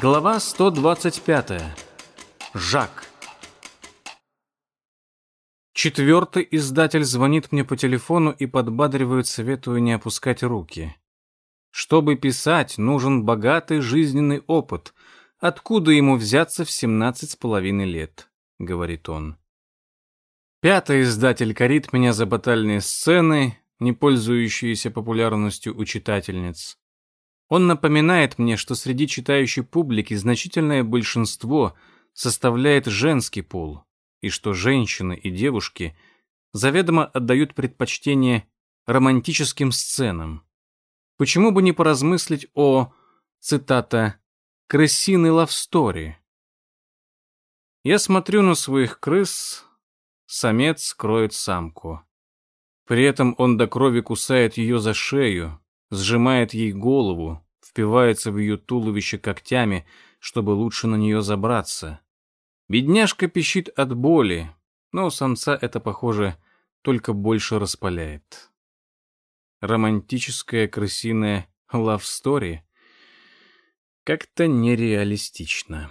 Глава 125. Жак. Четвертый издатель звонит мне по телефону и подбадривает, советую не опускать руки. Чтобы писать, нужен богатый жизненный опыт. Откуда ему взяться в семнадцать с половиной лет, говорит он. Пятый издатель корит меня за батальные сцены, не пользующиеся популярностью у читательниц. Он напоминает мне, что среди читающей публики значительное большинство составляет женский пол, и что женщины и девушки заведомо отдают предпочтение романтическим сценам. Почему бы не поразмыслить о, цитата, «крысиной лавстори»? Я смотрю на своих крыс, самец кроет самку. При этом он до крови кусает ее за шею, сжимает ей голову, впивается в ее туловище когтями, чтобы лучше на нее забраться. Бедняжка пищит от боли, но самца это, похоже, только больше распаляет. Романтическая крысиная love story как-то нереалистично.